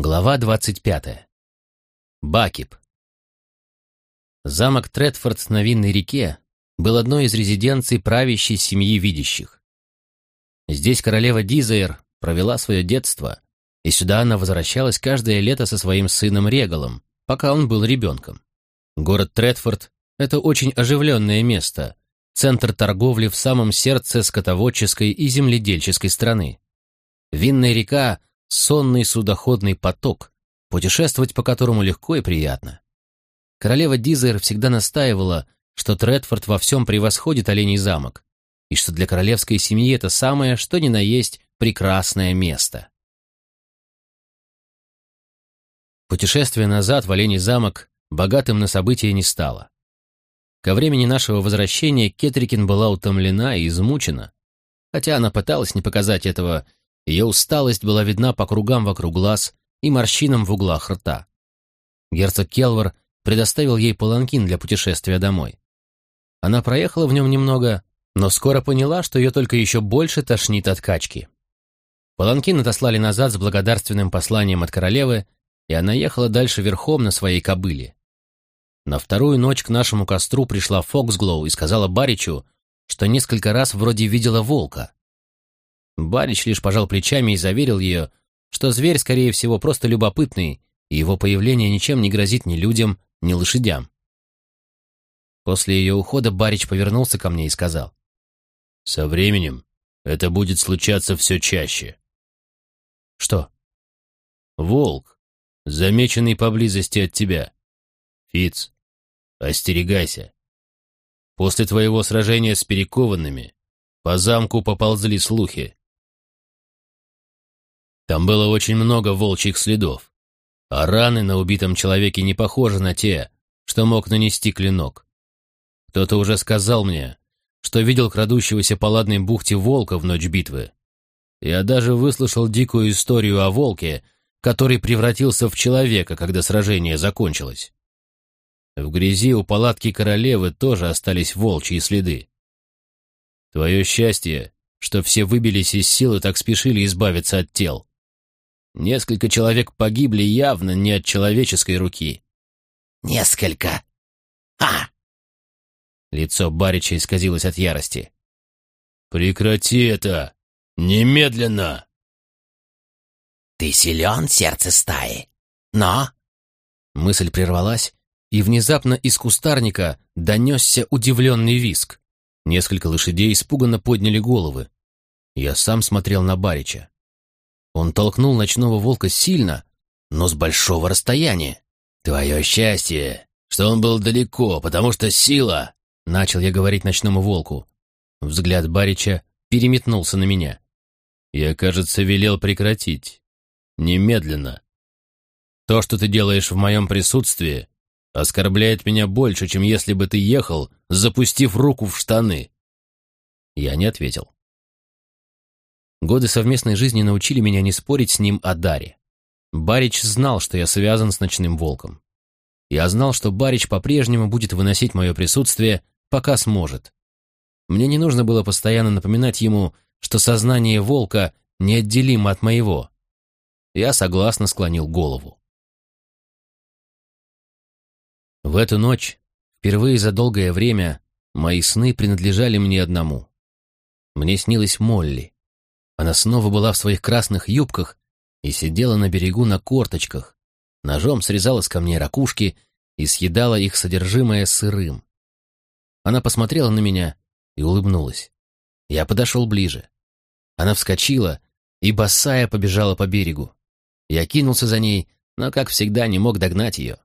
Глава 25. Бакип. Замок Тредфорд на Винной реке был одной из резиденций правящей семьи видящих. Здесь королева Дизаэр провела свое детство, и сюда она возвращалась каждое лето со своим сыном Регалом, пока он был ребенком. Город Тредфорд — это очень оживленное место, центр торговли в самом сердце скотоводческой и земледельческой страны. Винная река сонный судоходный поток, путешествовать по которому легко и приятно. Королева Дизер всегда настаивала, что Тредфорд во всем превосходит Оленей замок, и что для королевской семьи это самое, что ни на есть, прекрасное место. Путешествие назад в Оленей замок богатым на события не стало. Ко времени нашего возвращения Кетрикин была утомлена и измучена, хотя она пыталась не показать этого ее усталость была видна по кругам вокруг глаз и морщинам в углах рта. Герцог Келвар предоставил ей паланкин для путешествия домой. Она проехала в нем немного, но скоро поняла, что ее только еще больше тошнит от качки. Паланкин отослали назад с благодарственным посланием от королевы, и она ехала дальше верхом на своей кобыле. На вторую ночь к нашему костру пришла Фоксглоу и сказала Баричу, что несколько раз вроде видела волка. Барич лишь пожал плечами и заверил ее, что зверь, скорее всего, просто любопытный, и его появление ничем не грозит ни людям, ни лошадям. После ее ухода Барич повернулся ко мне и сказал. «Со временем это будет случаться все чаще». «Что?» «Волк, замеченный поблизости от тебя. Фиц, остерегайся. После твоего сражения с перекованными по замку поползли слухи. Там было очень много волчьих следов, а раны на убитом человеке не похожи на те, что мог нанести клинок. Кто-то уже сказал мне, что видел крадущегося по ладной бухте волка в ночь битвы. Я даже выслушал дикую историю о волке, который превратился в человека, когда сражение закончилось. В грязи у палатки королевы тоже остались волчьи следы. Твое счастье, что все выбились из сил и так спешили избавиться от тел. Несколько человек погибли явно не от человеческой руки. «Несколько! А!» Лицо Барича исказилось от ярости. «Прекрати это! Немедленно!» «Ты силен, сердце стаи, но...» Мысль прервалась, и внезапно из кустарника донесся удивленный виск. Несколько лошадей испуганно подняли головы. Я сам смотрел на Барича. Он толкнул ночного волка сильно, но с большого расстояния. «Твое счастье, что он был далеко, потому что сила...» Начал я говорить ночному волку. Взгляд Барича переметнулся на меня. «Я, кажется, велел прекратить. Немедленно. То, что ты делаешь в моем присутствии, оскорбляет меня больше, чем если бы ты ехал, запустив руку в штаны». Я не ответил. Годы совместной жизни научили меня не спорить с ним о Даре. Барич знал, что я связан с ночным волком. Я знал, что Барич по-прежнему будет выносить мое присутствие, пока сможет. Мне не нужно было постоянно напоминать ему, что сознание волка неотделимо от моего. Я согласно склонил голову. В эту ночь, впервые за долгое время, мои сны принадлежали мне одному. Мне снилась Молли. Она снова была в своих красных юбках и сидела на берегу на корточках, ножом срезала с камней ракушки и съедала их содержимое сырым. Она посмотрела на меня и улыбнулась. Я подошел ближе. Она вскочила и босая побежала по берегу. Я кинулся за ней, но, как всегда, не мог догнать ее.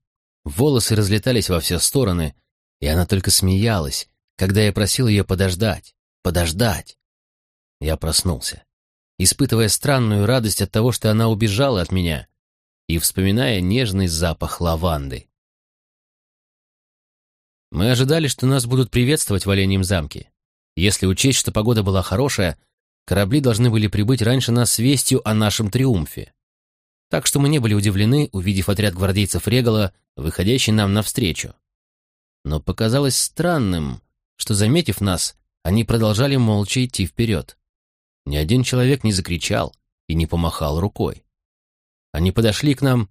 Волосы разлетались во все стороны, и она только смеялась, когда я просил ее подождать, подождать. Я проснулся испытывая странную радость от того, что она убежала от меня, и вспоминая нежный запах лаванды. Мы ожидали, что нас будут приветствовать в Оленьем замке. Если учесть, что погода была хорошая, корабли должны были прибыть раньше нас с вестью о нашем триумфе. Так что мы не были удивлены, увидев отряд гвардейцев Регала, выходящий нам навстречу. Но показалось странным, что, заметив нас, они продолжали молча идти вперед. Ни один человек не закричал и не помахал рукой. Они подошли к нам,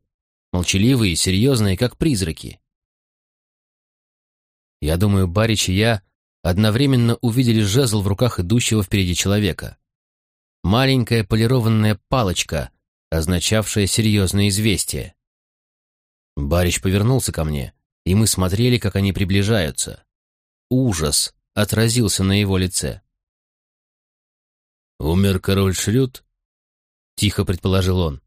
молчаливые и серьезные, как призраки. Я думаю, Барич и я одновременно увидели жезл в руках идущего впереди человека. Маленькая полированная палочка, означавшая серьезное известие. Барич повернулся ко мне, и мы смотрели, как они приближаются. Ужас отразился на его лице. «Умер король Шрют?» — тихо предположил он.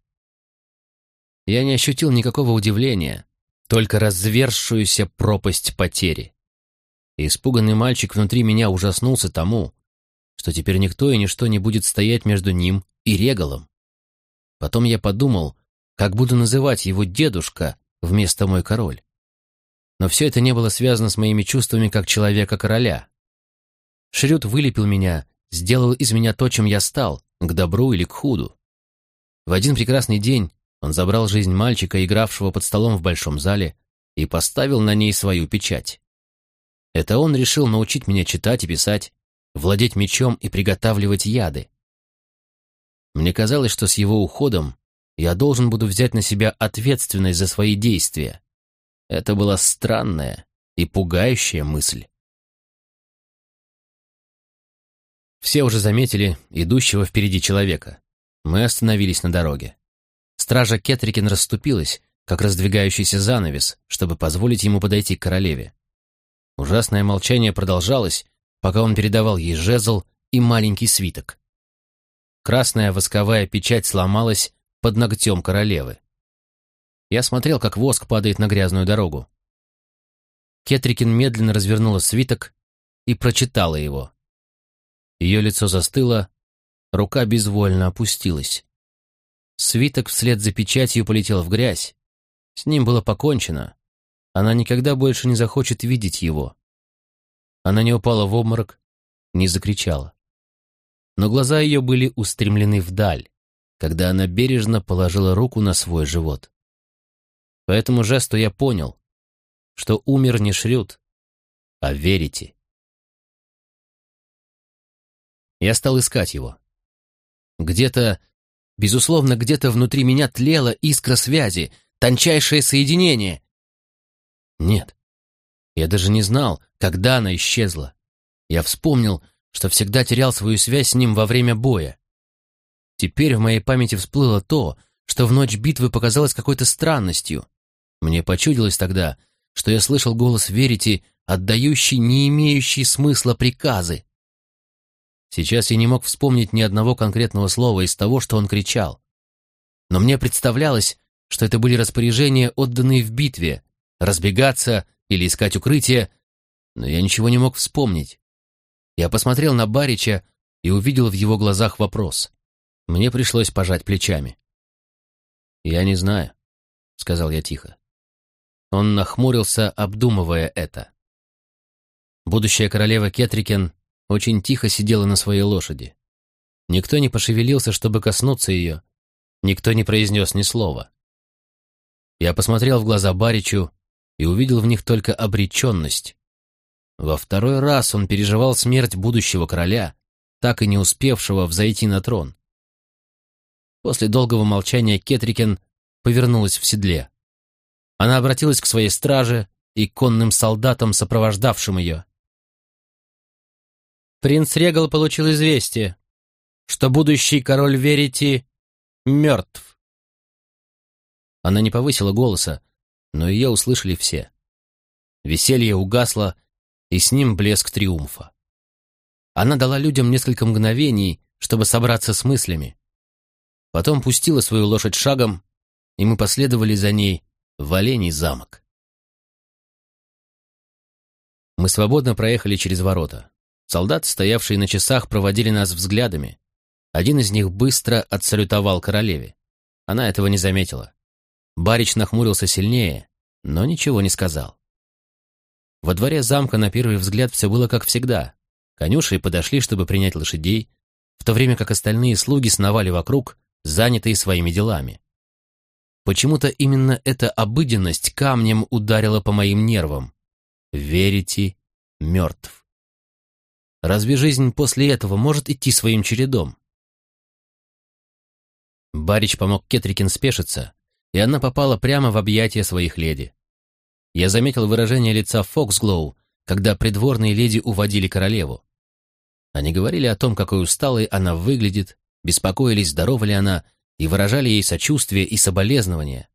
Я не ощутил никакого удивления, только разверзшуюся пропасть потери. испуганный мальчик внутри меня ужаснулся тому, что теперь никто и ничто не будет стоять между ним и Регалом. Потом я подумал, как буду называть его дедушка вместо мой король. Но все это не было связано с моими чувствами как человека-короля. Шрют вылепил меня, сделал из меня то, чем я стал, к добру или к худу. В один прекрасный день он забрал жизнь мальчика, игравшего под столом в большом зале, и поставил на ней свою печать. Это он решил научить меня читать и писать, владеть мечом и приготавливать яды. Мне казалось, что с его уходом я должен буду взять на себя ответственность за свои действия. Это была странная и пугающая мысль. Все уже заметили идущего впереди человека. Мы остановились на дороге. Стража Кетрикин расступилась, как раздвигающийся занавес, чтобы позволить ему подойти к королеве. Ужасное молчание продолжалось, пока он передавал ей жезл и маленький свиток. Красная восковая печать сломалась под ногтем королевы. Я смотрел, как воск падает на грязную дорогу. Кетрикин медленно развернула свиток и прочитала его. Ее лицо застыло, рука безвольно опустилась. Свиток вслед за печатью полетел в грязь. С ним было покончено. Она никогда больше не захочет видеть его. Она не упала в обморок, не закричала. Но глаза ее были устремлены вдаль, когда она бережно положила руку на свой живот. По этому жесту я понял, что умер не Шрют, а верите. Я стал искать его. Где-то, безусловно, где-то внутри меня тлела искра связи, тончайшее соединение. Нет, я даже не знал, когда она исчезла. Я вспомнил, что всегда терял свою связь с ним во время боя. Теперь в моей памяти всплыло то, что в ночь битвы показалось какой-то странностью. Мне почудилось тогда, что я слышал голос Верити, отдающий не имеющий смысла приказы. Сейчас я не мог вспомнить ни одного конкретного слова из того, что он кричал. Но мне представлялось, что это были распоряжения, отданные в битве, разбегаться или искать укрытие, но я ничего не мог вспомнить. Я посмотрел на Барича и увидел в его глазах вопрос. Мне пришлось пожать плечами. «Я не знаю», — сказал я тихо. Он нахмурился, обдумывая это. Будущая королева Кетрикен очень тихо сидела на своей лошади. Никто не пошевелился, чтобы коснуться ее. Никто не произнес ни слова. Я посмотрел в глаза Баричу и увидел в них только обреченность. Во второй раз он переживал смерть будущего короля, так и не успевшего взойти на трон. После долгого молчания Кетрикен повернулась в седле. Она обратилась к своей страже и конным солдатам, сопровождавшим ее. Принц Регал получил известие, что будущий король Верити мертв. Она не повысила голоса, но ее услышали все. Веселье угасло, и с ним блеск триумфа. Она дала людям несколько мгновений, чтобы собраться с мыслями. Потом пустила свою лошадь шагом, и мы последовали за ней в Оленей замок. Мы свободно проехали через ворота. Солдаты, стоявшие на часах, проводили нас взглядами. Один из них быстро отсалютовал королеве. Она этого не заметила. Барич нахмурился сильнее, но ничего не сказал. Во дворе замка на первый взгляд все было как всегда. Конюши подошли, чтобы принять лошадей, в то время как остальные слуги сновали вокруг, занятые своими делами. Почему-то именно эта обыденность камнем ударила по моим нервам. Верите, мертв. Разве жизнь после этого может идти своим чередом? Барич помог Кетрикин спешиться, и она попала прямо в объятия своих леди. Я заметил выражение лица Фоксглоу, когда придворные леди уводили королеву. Они говорили о том, какой усталой она выглядит, беспокоились, здорова ли она, и выражали ей сочувствие и соболезнования.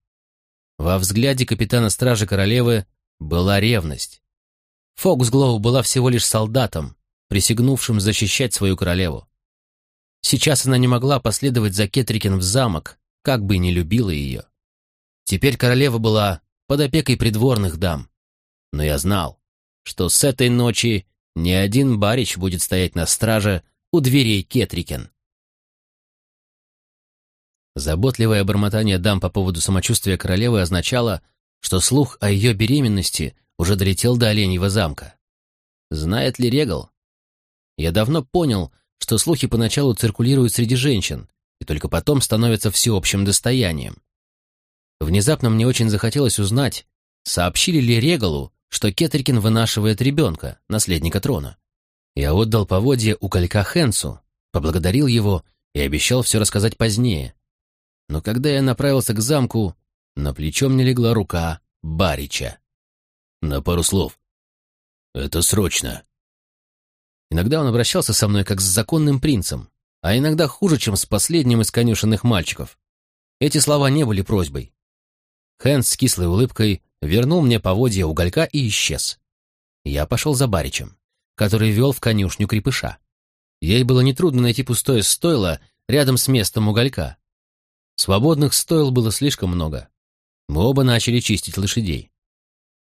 Во взгляде капитана стражи королевы была ревность. Фоксглоу была всего лишь солдатом, присягнувшим защищать свою королеву. Сейчас она не могла последовать за Кетрикин в замок, как бы не любила ее. Теперь королева была под опекой придворных дам. Но я знал, что с этой ночи ни один барич будет стоять на страже у дверей Кетрикен. Заботливое бормотание дам по поводу самочувствия королевы означало, что слух о ее беременности уже долетел до Оленьего замка. Знает ли Регал? Я давно понял, что слухи поначалу циркулируют среди женщин, и только потом становятся всеобщим достоянием. Внезапно мне очень захотелось узнать, сообщили ли Регалу, что Кетрикин вынашивает ребенка, наследника трона. Я отдал поводье у колька Хенсу, поблагодарил его и обещал все рассказать позднее, но когда я направился к замку, на плечо мне легла рука Барича. На пару слов. Это срочно. Иногда он обращался со мной как с законным принцем, а иногда хуже, чем с последним из конюшенных мальчиков. Эти слова не были просьбой. Хэнс с кислой улыбкой вернул мне поводья уголька и исчез. Я пошел за Баричем, который вел в конюшню крепыша. Ей было нетрудно найти пустое стойло рядом с местом уголька, Свободных стоил было слишком много. Мы оба начали чистить лошадей.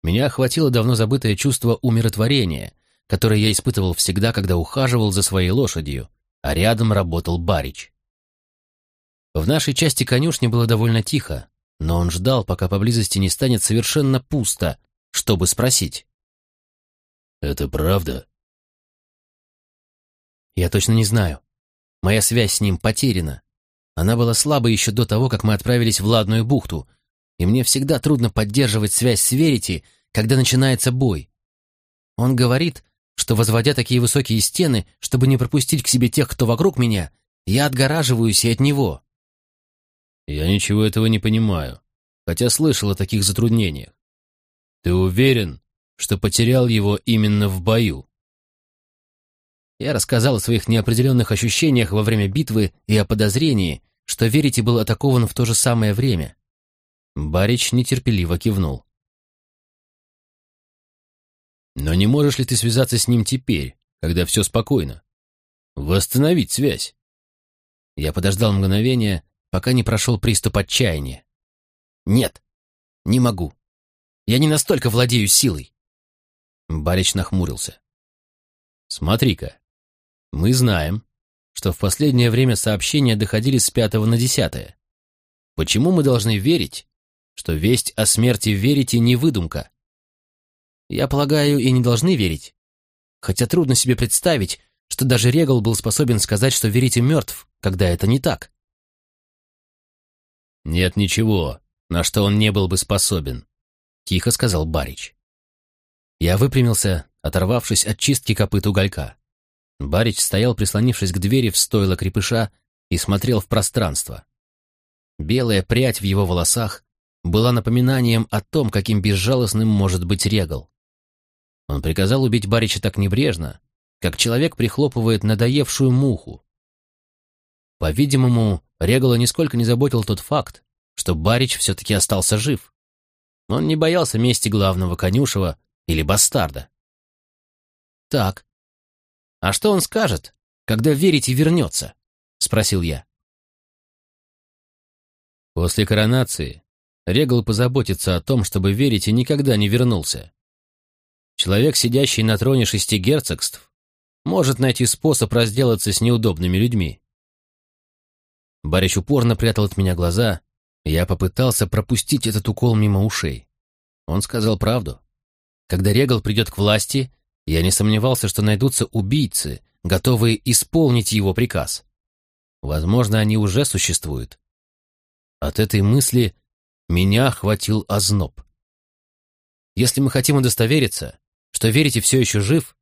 Меня охватило давно забытое чувство умиротворения, которое я испытывал всегда, когда ухаживал за своей лошадью, а рядом работал барич. В нашей части конюшни было довольно тихо, но он ждал, пока поблизости не станет совершенно пусто, чтобы спросить. «Это правда?» «Я точно не знаю. Моя связь с ним потеряна. Она была слабой еще до того, как мы отправились в Ладную бухту, и мне всегда трудно поддерживать связь с Верити, когда начинается бой. Он говорит, что, возводя такие высокие стены, чтобы не пропустить к себе тех, кто вокруг меня, я отгораживаюсь и от него. Я ничего этого не понимаю, хотя слышал о таких затруднениях. Ты уверен, что потерял его именно в бою? Я рассказал о своих неопределенных ощущениях во время битвы и о подозрении, что Верите был атакован в то же самое время. Барич нетерпеливо кивнул. «Но не можешь ли ты связаться с ним теперь, когда все спокойно? Восстановить связь?» Я подождал мгновение, пока не прошел приступ отчаяния. «Нет, не могу. Я не настолько владею силой». Барич нахмурился. «Смотри-ка, мы знаем, что в последнее время сообщения доходили с пятого на десятое. Почему мы должны верить, что весть о смерти верите не выдумка? Я полагаю, и не должны верить. Хотя трудно себе представить, что даже Регал был способен сказать, что верите мертв, когда это не так. «Нет ничего, на что он не был бы способен», — тихо сказал Барич. Я выпрямился, оторвавшись от чистки копыт уголька. Барич стоял, прислонившись к двери в стойло крепыша, и смотрел в пространство. Белая прядь в его волосах была напоминанием о том, каким безжалостным может быть Регал. Он приказал убить Барича так небрежно, как человек прихлопывает надоевшую муху. По-видимому, Регала нисколько не заботил тот факт, что Барич все-таки остался жив. Он не боялся мести главного конюшева или бастарда. Так, «А что он скажет, когда верите вернется?» — спросил я. После коронации Регал позаботится о том, чтобы верите никогда не вернулся. Человек, сидящий на троне шести герцогств, может найти способ разделаться с неудобными людьми. Барич упорно прятал от меня глаза, и я попытался пропустить этот укол мимо ушей. Он сказал правду. Когда Регал придет к власти, я не сомневался, что найдутся убийцы, готовые исполнить его приказ. Возможно, они уже существуют. От этой мысли меня охватил озноб. Если мы хотим удостовериться, что верите все еще жив,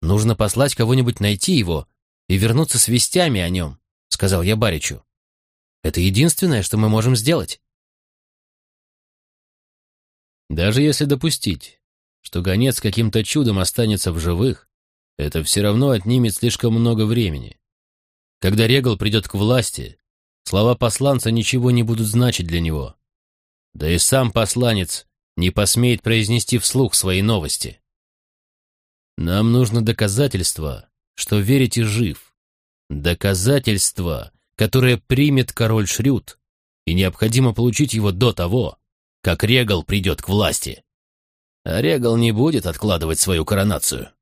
нужно послать кого-нибудь найти его и вернуться с вестями о нем, сказал я Баричу. Это единственное, что мы можем сделать. Даже если допустить, что гонец каким-то чудом останется в живых, это все равно отнимет слишком много времени. Когда Регал придет к власти, слова посланца ничего не будут значить для него. Да и сам посланец не посмеет произнести вслух свои новости. Нам нужно доказательство, что верите жив. Доказательство, которое примет король Шрют, и необходимо получить его до того, как Регал придет к власти. А Регал не будет откладывать свою коронацию.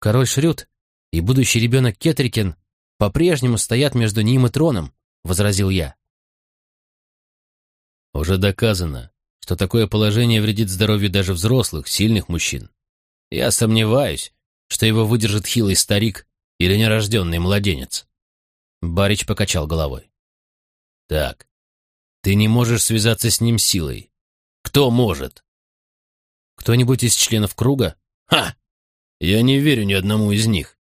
Король Шрют и будущий ребенок Кетрикен по-прежнему стоят между ним и троном, — возразил я. Уже доказано, что такое положение вредит здоровью даже взрослых, сильных мужчин. Я сомневаюсь, что его выдержит хилый старик или нерожденный младенец. Барич покачал головой. Так, ты не можешь связаться с ним силой. Кто может? Кто-нибудь из членов круга? Ха! Я не верю ни одному из них.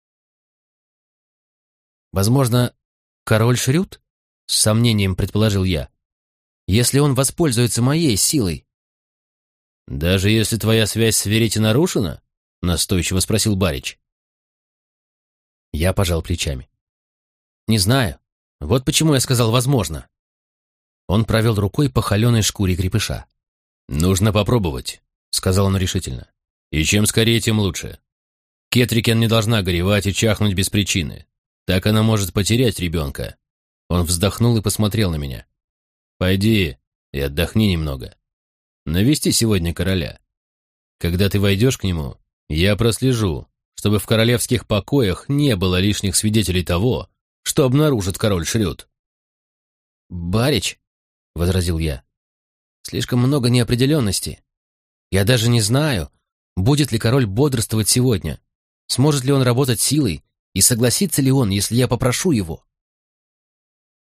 Возможно, король Шрют? С сомнением предположил я. Если он воспользуется моей силой. Даже если твоя связь с Верите нарушена? Настойчиво спросил Барич. Я пожал плечами. Не знаю. Вот почему я сказал «возможно». Он провел рукой по холеной шкуре крепыша. «Нужно попробовать», — сказал он решительно. «И чем скорее, тем лучше. Кетрикен не должна горевать и чахнуть без причины. Так она может потерять ребенка». Он вздохнул и посмотрел на меня. «Пойди и отдохни немного. Навести сегодня короля. Когда ты войдешь к нему, я прослежу, чтобы в королевских покоях не было лишних свидетелей того, что обнаружит король Шрюд. «Барич», — возразил я, — «слишком много неопределенности. Я даже не знаю, будет ли король бодрствовать сегодня, сможет ли он работать силой и согласится ли он, если я попрошу его.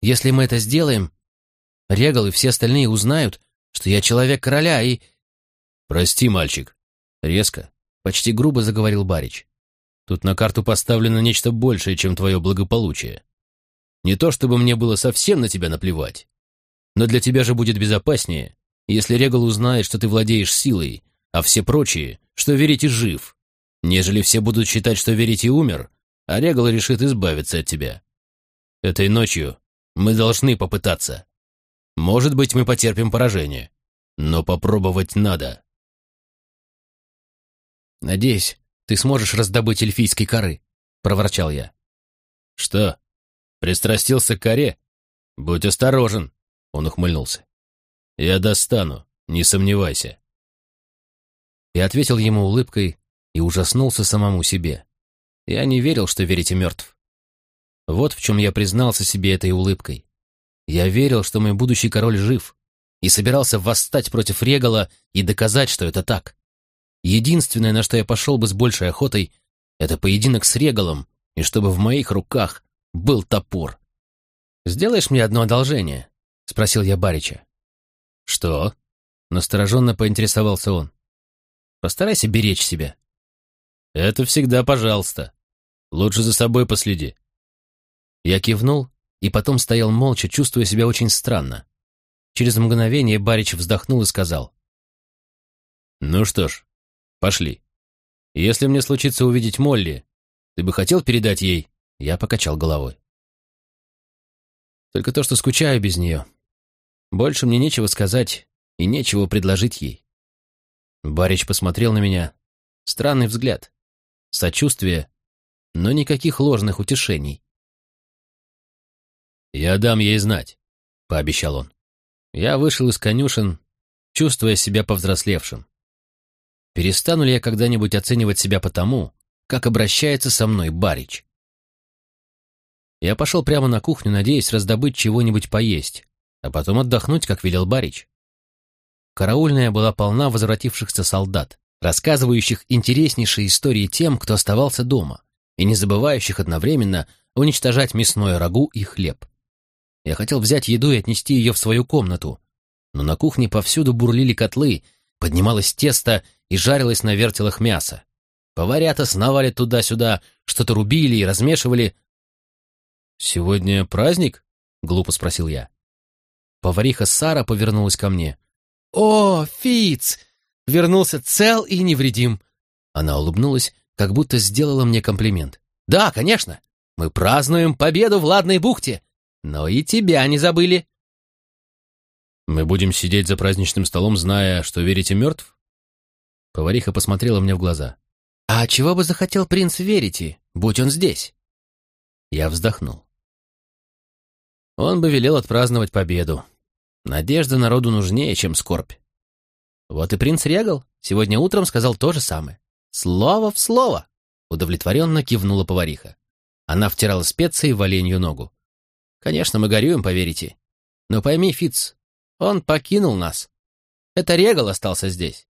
Если мы это сделаем, Регал и все остальные узнают, что я человек короля и...» «Прости, мальчик», — резко, почти грубо заговорил Барич. «Тут на карту поставлено нечто большее, чем твое благополучие. Не то чтобы мне было совсем на тебя наплевать, но для тебя же будет безопаснее, если Регал узнает, что ты владеешь силой, а все прочие, что Верите жив, нежели все будут считать, что Верите умер, а Регал решит избавиться от тебя. Этой ночью мы должны попытаться. Может быть, мы потерпим поражение, но попробовать надо. «Надеюсь, ты сможешь раздобыть эльфийской коры», — проворчал я. «Что, пристрастился к коре? Будь осторожен», — он ухмыльнулся. «Я достану, не сомневайся». Я ответил ему улыбкой и ужаснулся самому себе. Я не верил, что верите мертв. Вот в чем я признался себе этой улыбкой. Я верил, что мой будущий король жив, и собирался восстать против Регала и доказать, что это так. Единственное, на что я пошел бы с большей охотой, это поединок с Регалом, и чтобы в моих руках был топор. «Сделаешь мне одно одолжение?» — спросил я Барича. «Что?» — настороженно поинтересовался он. «Постарайся беречь себя». «Это всегда пожалуйста. Лучше за собой последи». Я кивнул и потом стоял молча, чувствуя себя очень странно. Через мгновение Барич вздохнул и сказал. «Ну что ж, Пошли. Если мне случится увидеть Молли, ты бы хотел передать ей?» Я покачал головой. Только то, что скучаю без нее. Больше мне нечего сказать и нечего предложить ей. Барич посмотрел на меня. Странный взгляд. Сочувствие, но никаких ложных утешений. «Я дам ей знать», — пообещал он. Я вышел из конюшен, чувствуя себя повзрослевшим. Перестану ли я когда-нибудь оценивать себя по тому, как обращается со мной Барич? Я пошел прямо на кухню, надеясь раздобыть чего-нибудь поесть, а потом отдохнуть, как велел Барич. Караульная была полна возвратившихся солдат, рассказывающих интереснейшие истории тем, кто оставался дома, и не забывающих одновременно уничтожать мясное рагу и хлеб. Я хотел взять еду и отнести ее в свою комнату, но на кухне повсюду бурлили котлы, поднималось тесто и жарилось на вертелах мясо. Поварята сновали туда-сюда, что-то рубили и размешивали. «Сегодня праздник?» — глупо спросил я. Повариха Сара повернулась ко мне. «О, Фиц! Вернулся цел и невредим!» Она улыбнулась, как будто сделала мне комплимент. «Да, конечно! Мы празднуем победу в Ладной бухте! Но и тебя не забыли!» «Мы будем сидеть за праздничным столом, зная, что верите мертв?» Повариха посмотрела мне в глаза. «А чего бы захотел принц Верите, будь он здесь?» Я вздохнул. Он бы велел отпраздновать победу. Надежда народу нужнее, чем скорбь. Вот и принц Регал сегодня утром сказал то же самое. Слово в слово. Удовлетворенно кивнула повариха. Она втирала специи в оленью ногу. Конечно, мы горюем, поверите. Но пойми, Фиц, он покинул нас. Это Регал остался здесь.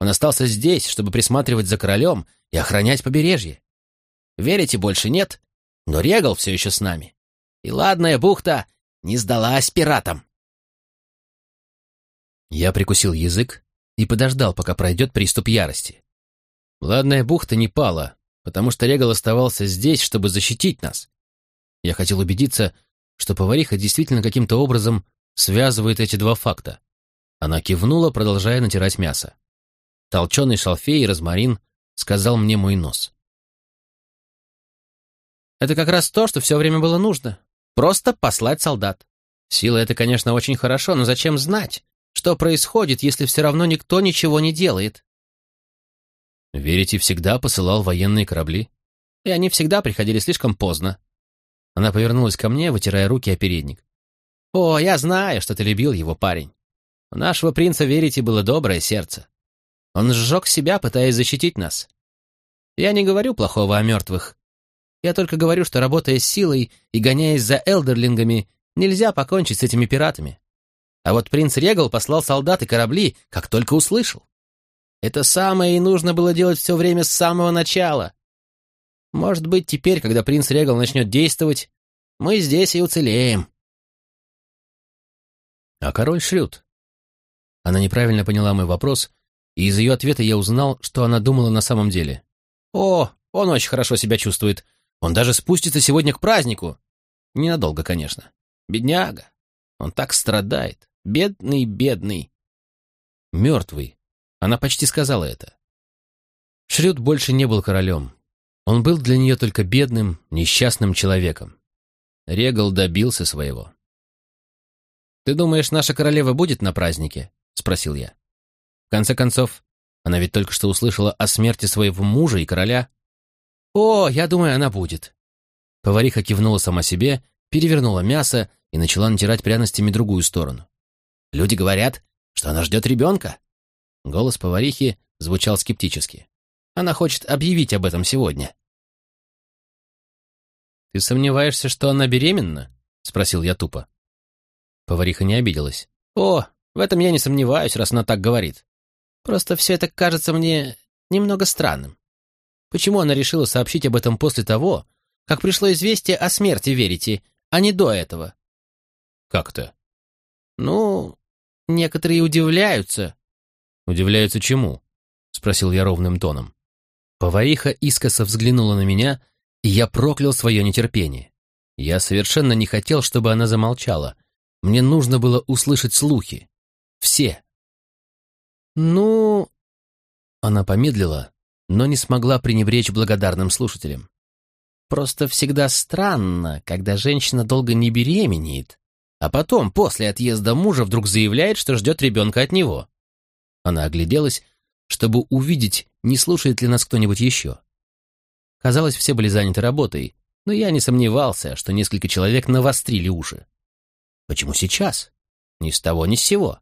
Он остался здесь, чтобы присматривать за королем и охранять побережье. Верите, больше нет, но Регал все еще с нами. И ладная бухта не сдалась пиратам. Я прикусил язык и подождал, пока пройдет приступ ярости. Ладная бухта не пала, потому что Регал оставался здесь, чтобы защитить нас. Я хотел убедиться, что повариха действительно каким-то образом связывает эти два факта. Она кивнула, продолжая натирать мясо. Толченый шалфей и розмарин сказал мне мой нос. Это как раз то, что все время было нужно. Просто послать солдат. Сила — это, конечно, очень хорошо, но зачем знать, что происходит, если все равно никто ничего не делает? Верите, всегда посылал военные корабли? И они всегда приходили слишком поздно. Она повернулась ко мне, вытирая руки о передник. «О, я знаю, что ты любил его, парень. У нашего принца Верите было доброе сердце. Он сжег себя, пытаясь защитить нас. Я не говорю плохого о мертвых. Я только говорю, что работая с силой и гоняясь за элдерлингами, нельзя покончить с этими пиратами. А вот принц Регал послал солдат и корабли, как только услышал. Это самое и нужно было делать все время с самого начала. Может быть, теперь, когда принц Регал начнет действовать, мы здесь и уцелеем. А король Шрюд? Она неправильно поняла мой вопрос и из ее ответа я узнал, что она думала на самом деле. «О, он очень хорошо себя чувствует. Он даже спустится сегодня к празднику. Ненадолго, конечно. Бедняга. Он так страдает. Бедный, бедный. Мертвый. Она почти сказала это. Шрюд больше не был королем. Он был для нее только бедным, несчастным человеком. Регал добился своего. «Ты думаешь, наша королева будет на празднике?» — спросил я. Конце концов, она ведь только что услышала о смерти своего мужа и короля. «О, я думаю, она будет». Повариха кивнула сама себе, перевернула мясо и начала натирать пряностями другую сторону. «Люди говорят, что она ждет ребенка». Голос поварихи звучал скептически. «Она хочет объявить об этом сегодня». «Ты сомневаешься, что она беременна?» — спросил я тупо. Повариха не обиделась. «О, в этом я не сомневаюсь, раз она так говорит. Просто все это кажется мне немного странным. Почему она решила сообщить об этом после того, как пришло известие о смерти Верите, а не до этого? Как-то? Ну, некоторые удивляются. Удивляются чему? Спросил я ровным тоном. Повариха искоса взглянула на меня, и я проклял свое нетерпение. Я совершенно не хотел, чтобы она замолчала. Мне нужно было услышать слухи. Все. «Ну...» Она помедлила, но не смогла пренебречь благодарным слушателям. «Просто всегда странно, когда женщина долго не беременеет, а потом, после отъезда мужа, вдруг заявляет, что ждет ребенка от него». Она огляделась, чтобы увидеть, не слушает ли нас кто-нибудь еще. Казалось, все были заняты работой, но я не сомневался, что несколько человек навострили уши. Почему сейчас? Ни с того, ни с сего.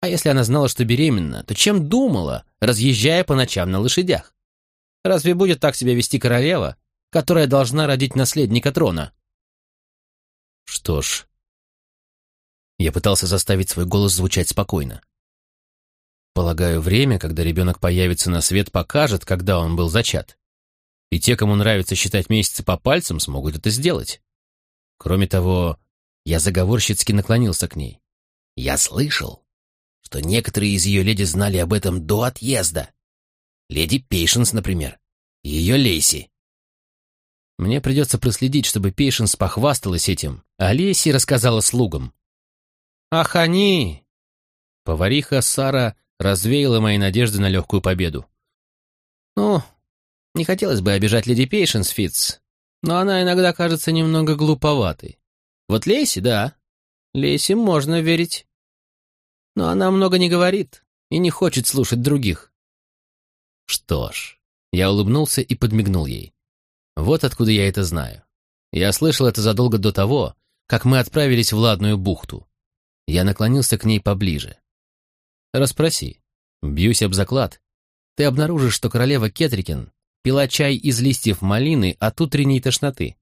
А если она знала, что беременна, то чем думала, разъезжая по ночам на лошадях? Разве будет так себя вести королева, которая должна родить наследника трона? Что ж... Я пытался заставить свой голос звучать спокойно. Полагаю, время, когда ребенок появится на свет, покажет, когда он был зачат. И те, кому нравится считать месяцы по пальцам, смогут это сделать. Кроме того, я заговорщицки наклонился к ней. Я слышал, что некоторые из ее леди знали об этом до отъезда. Леди Пейшенс, например, и ее Лейси. Мне придется проследить, чтобы Пейшенс похвасталась этим, а Леси рассказала слугам. «Ах, они!» Повариха Сара развеяла мои надежды на легкую победу. «Ну, не хотелось бы обижать леди Пейшенс, Фитц, но она иногда кажется немного глуповатой. Вот Леси, да, Леси можно верить. Но она много не говорит и не хочет слушать других». Что ж, я улыбнулся и подмигнул ей. Вот откуда я это знаю. Я слышал это задолго до того, как мы отправились в Ладную бухту. Я наклонился к ней поближе. Расспроси. Бьюсь об заклад. Ты обнаружишь, что королева Кетрикин пила чай из листьев малины от утренней тошноты.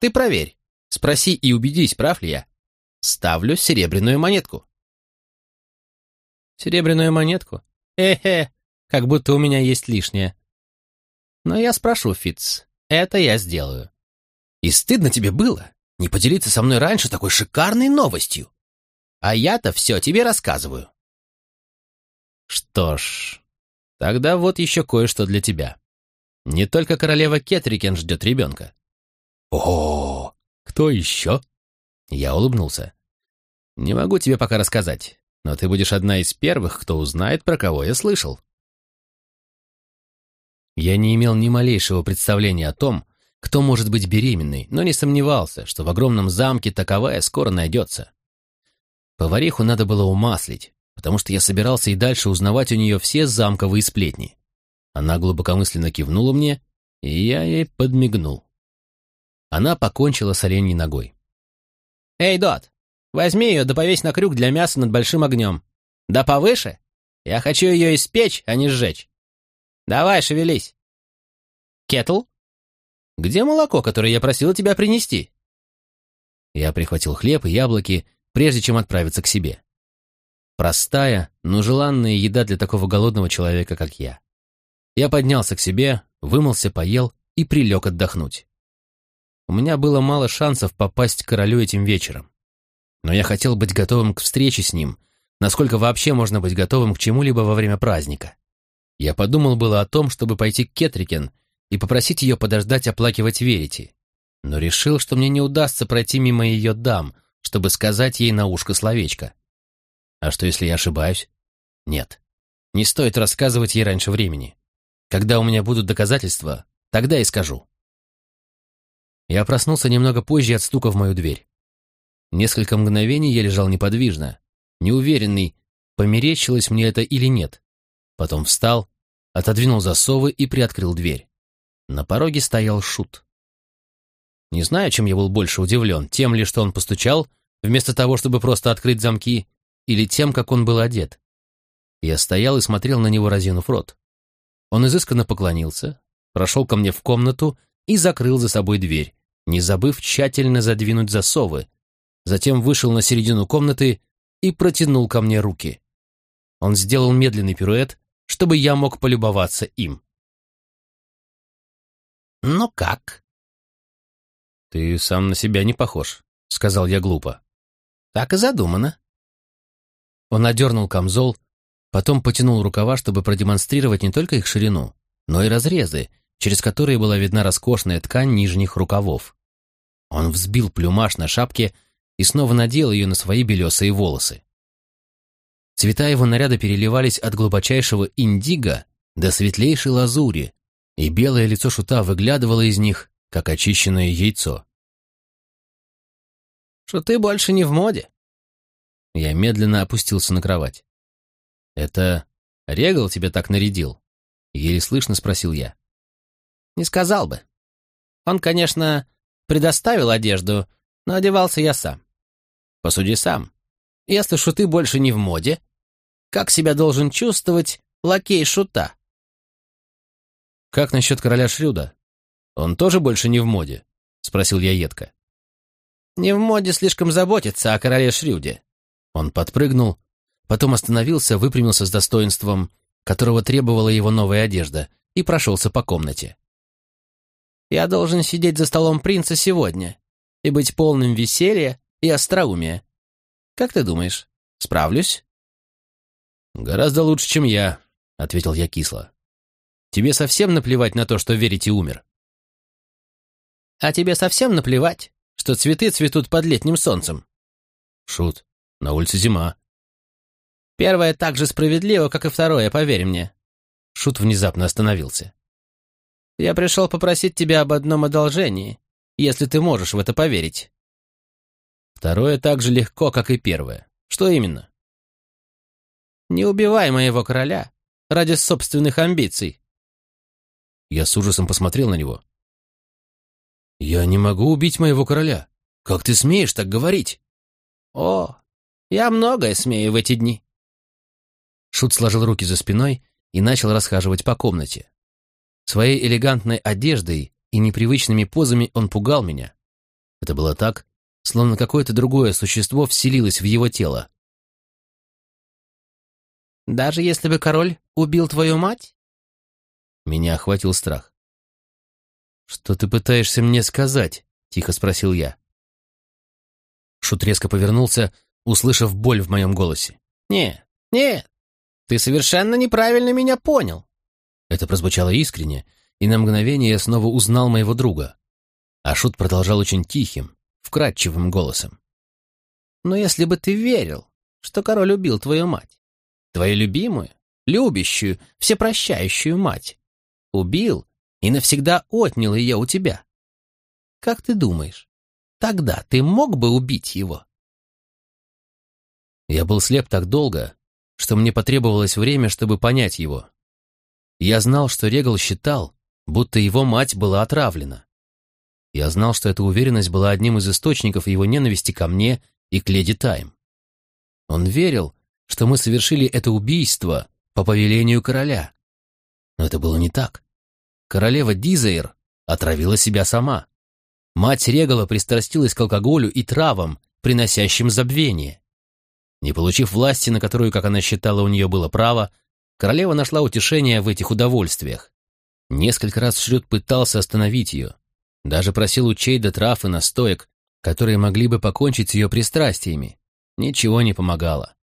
Ты проверь. Спроси и убедись, прав ли я. Ставлю серебряную монетку. Серебряную монетку? Э-э, как будто у меня есть лишняя. Но я спрошу, Фитц, это я сделаю. И стыдно тебе было не поделиться со мной раньше такой шикарной новостью. А я-то все тебе рассказываю. Что ж, тогда вот еще кое-что для тебя. Не только королева Кетрикен ждет ребенка. О, кто еще? Я улыбнулся. Не могу тебе пока рассказать, но ты будешь одна из первых, кто узнает, про кого я слышал. Я не имел ни малейшего представления о том, кто может быть беременной, но не сомневался, что в огромном замке таковая скоро найдется. Повариху надо было умаслить, потому что я собирался и дальше узнавать у нее все замковые сплетни. Она глубокомысленно кивнула мне, и я ей подмигнул. Она покончила с оленьей ногой. «Эй, Дот, возьми ее да повесь на крюк для мяса над большим огнем. Да повыше? Я хочу ее испечь, а не сжечь. Давай, шевелись. Кетл? Где молоко, которое я просила тебя принести? Я прихватил хлеб и яблоки, прежде чем отправиться к себе. Простая, но желанная еда для такого голодного человека, как я. Я поднялся к себе, вымылся, поел и прилег отдохнуть. У меня было мало шансов попасть к королю этим вечером. Но я хотел быть готовым к встрече с ним, насколько вообще можно быть готовым к чему-либо во время праздника. Я подумал было о том, чтобы пойти к Кетрикен и попросить ее подождать оплакивать Верити, но решил, что мне не удастся пройти мимо ее дам, чтобы сказать ей на ушко словечко. А что, если я ошибаюсь? Нет. Не стоит рассказывать ей раньше времени. Когда у меня будут доказательства, тогда и скажу. Я проснулся немного позже от стука в мою дверь. Несколько мгновений я лежал неподвижно, неуверенный, померещилось мне это или нет. Потом встал, отодвинул засовы и приоткрыл дверь. На пороге стоял Шут. Не знаю, чем я был больше удивлен, тем ли, что он постучал, вместо того, чтобы просто открыть замки, или тем, как он был одет. Я стоял и смотрел на него, разинув рот. Он изысканно поклонился, прошел ко мне в комнату и закрыл за собой дверь, не забыв тщательно задвинуть засовы, затем вышел на середину комнаты и протянул ко мне руки. Он сделал медленный пируэт, чтобы я мог полюбоваться им. «Ну как?» «Ты сам на себя не похож», — сказал я глупо. «Так и задумано». Он одернул камзол, потом потянул рукава, чтобы продемонстрировать не только их ширину, но и разрезы, через которые была видна роскошная ткань нижних рукавов. Он взбил плюмаж на шапке и снова надел ее на свои белесые волосы. Цвета его наряда переливались от глубочайшего индиго до светлейшей лазури, и белое лицо шута выглядывало из них, как очищенное яйцо. «Шуты больше не в моде». Я медленно опустился на кровать. «Это Регал тебя так нарядил?» Еле слышно спросил я. «Не сказал бы. Он, конечно, предоставил одежду, но одевался я сам. Посуди сам. Если шуты больше не в моде, как себя должен чувствовать лакей шута? «Как насчет короля Шрюда? Он тоже больше не в моде?» — спросил я едко. «Не в моде слишком заботиться о короле Шрюде». Он подпрыгнул, потом остановился, выпрямился с достоинством, которого требовала его новая одежда, и прошелся по комнате. «Я должен сидеть за столом принца сегодня и быть полным веселья и остроумия. Как ты думаешь, справлюсь?» «Гораздо лучше, чем я», — ответил я кисло. «Тебе совсем наплевать на то, что верите умер?» А тебе совсем наплевать, что цветы цветут под летним солнцем? Шут, на улице зима. Первое так же справедливо, как и второе, поверь мне. Шут внезапно остановился. Я пришел попросить тебя об одном одолжении, если ты можешь в это поверить. Второе так же легко, как и первое. Что именно? Не убивай моего короля ради собственных амбиций. Я с ужасом посмотрел на него. «Я не могу убить моего короля. Как ты смеешь так говорить?» «О, я многое смею в эти дни». Шут сложил руки за спиной и начал расхаживать по комнате. Своей элегантной одеждой и непривычными позами он пугал меня. Это было так, словно какое-то другое существо вселилось в его тело. «Даже если бы король убил твою мать?» Меня охватил страх. «Что ты пытаешься мне сказать?» — тихо спросил я. Шут резко повернулся, услышав боль в моем голосе. «Нет, нет, ты совершенно неправильно меня понял». Это прозвучало искренне, и на мгновение я снова узнал моего друга. А Шут продолжал очень тихим, вкрадчивым голосом. «Но если бы ты верил, что король убил твою мать, твою любимую, любящую, всепрощающую мать, убил и навсегда отнял ее у тебя, как ты думаешь, тогда ты мог бы убить его?» Я был слеп так долго, что мне потребовалось время, чтобы понять его. Я знал, что Регал считал, будто его мать была отравлена. Я знал, что эта уверенность была одним из источников его ненависти ко мне и к леди Тайм. Он верил, что мы совершили это убийство по повелению короля. Но это было не так. Королева Дизаир отравила себя сама. Мать Регала пристрастилась к алкоголю и травам, приносящим забвение. Не получив власти, на которую, как она считала, у нее было право, королева нашла утешение в этих удовольствиях. Несколько раз Шрюд пытался остановить ее. Даже просил у Чейда трав и настоек, которые могли бы покончить с ее пристрастиями. Ничего не помогало.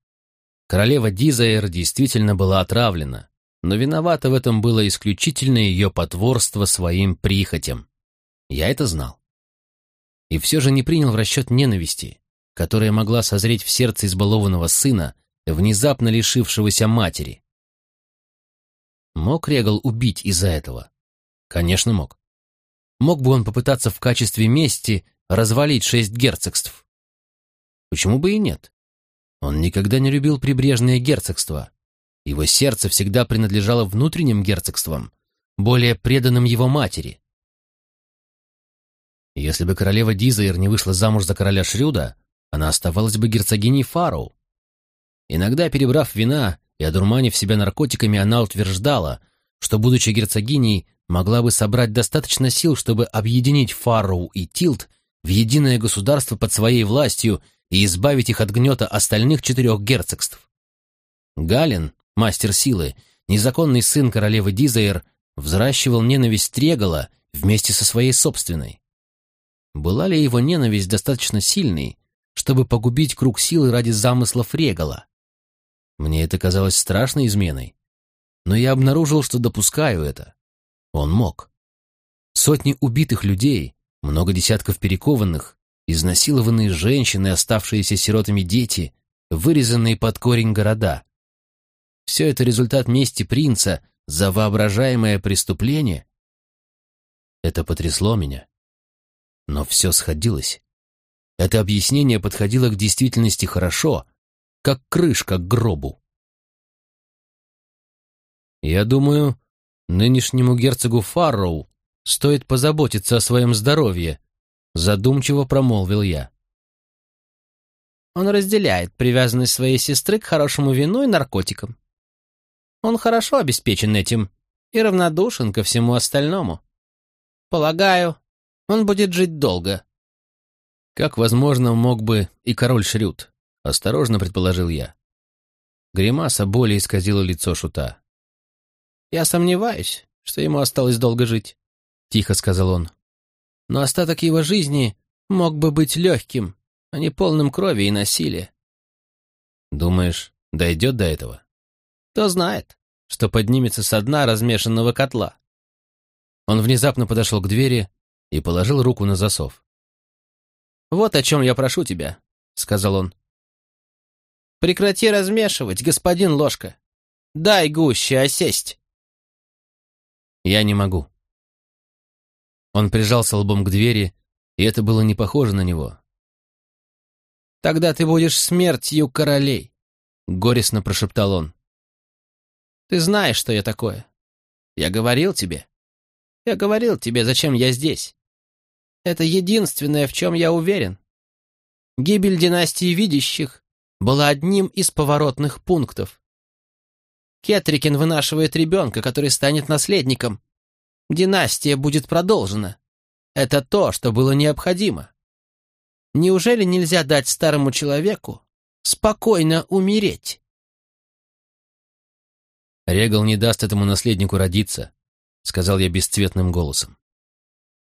Королева Дизаэр действительно была отравлена, но виновата в этом было исключительно ее потворство своим прихотям. Я это знал. И все же не принял в расчет ненависти, которая могла созреть в сердце избалованного сына, внезапно лишившегося матери. Мог Регал убить из-за этого? Конечно, мог. Мог бы он попытаться в качестве мести развалить шесть герцогств? Почему бы и нет? Он никогда не любил прибрежные герцогства. Его сердце всегда принадлежало внутренним герцогствам, более преданным его матери. Если бы королева Дизаир не вышла замуж за короля Шрюда, она оставалась бы герцогиней Фароу. Иногда, перебрав вина и одурманив себя наркотиками, она утверждала, что, будучи герцогиней, могла бы собрать достаточно сил, чтобы объединить Фароу и Тилт в единое государство под своей властью и избавить их от гнета остальных четырех герцогств. Галин, мастер силы, незаконный сын королевы Дизаир, взращивал ненависть Трегала вместе со своей собственной. Была ли его ненависть достаточно сильной, чтобы погубить круг силы ради замыслов Регала. Мне это казалось страшной изменой, но я обнаружил, что допускаю это. Он мог. Сотни убитых людей, много десятков перекованных, изнасилованные женщины, оставшиеся сиротами дети, вырезанные под корень города. Все это результат мести принца за воображаемое преступление. Это потрясло меня. Но все сходилось. Это объяснение подходило к действительности хорошо, как крышка к гробу. Я думаю, нынешнему герцогу Фарроу стоит позаботиться о своем здоровье, задумчиво промолвил я. Он разделяет привязанность своей сестры к хорошему вину и наркотикам. Он хорошо обеспечен этим и равнодушен ко всему остальному. Полагаю, он будет жить долго. Как, возможно, мог бы и король Шрюд, осторожно предположил я. Гримаса боли исказила лицо Шута. «Я сомневаюсь, что ему осталось долго жить», — тихо сказал он. «Но остаток его жизни мог бы быть легким, а не полным крови и насилия». «Думаешь, дойдет до этого?» «Кто знает, что поднимется со дна размешанного котла». Он внезапно подошел к двери, и положил руку на засов. «Вот о чем я прошу тебя», — сказал он. «Прекрати размешивать, господин Ложка. Дай гуще осесть». «Я не могу». Он прижался лбом к двери, и это было не похоже на него. «Тогда ты будешь смертью королей», — горестно прошептал он. «Ты знаешь, что я такое. Я говорил тебе. Я говорил тебе, зачем я здесь. Это единственное, в чем я уверен. Гибель династии видящих была одним из поворотных пунктов. Кетрикин вынашивает ребенка, который станет наследником. Династия будет продолжена. Это то, что было необходимо. Неужели нельзя дать старому человеку спокойно умереть? Регал не даст этому наследнику родиться, сказал я бесцветным голосом.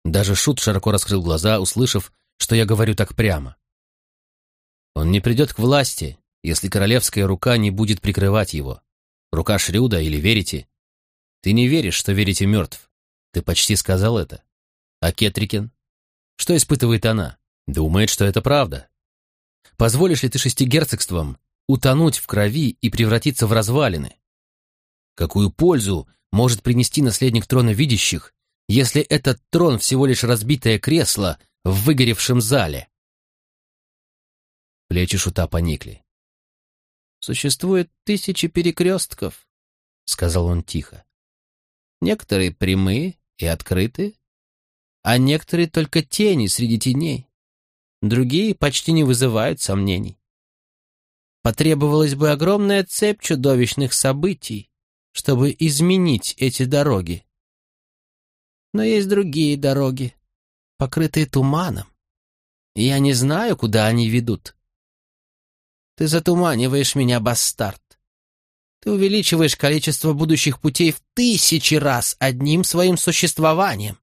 Даже Шут широко раскрыл глаза, услышав, что я говорю так прямо. Он не придет к власти, если королевская рука не будет прикрывать его. Рука Шрюда или верите? Ты не веришь, что верите мертв. Ты почти сказал это. А Кетрикин? Что испытывает она? Думает, что это правда. Позволишь ли ты шести герцогствам утонуть в крови и превратиться в развалины? Какую пользу может принести наследник трона видящих, если этот трон всего лишь разбитое кресло в выгоревшем зале? Плечи шута поникли. «Существует тысячи перекрестков», — сказал он тихо. «Некоторые прямые и открытые, а некоторые только тени среди теней. Другие почти не вызывают сомнений. Потребовалась бы огромная цепь чудовищных событий, чтобы изменить эти дороги. Но есть другие дороги, покрытые туманом. Я не знаю, куда они ведут. Ты затуманиваешь меня, бастард. Ты увеличиваешь количество будущих путей в тысячи раз одним своим существованием.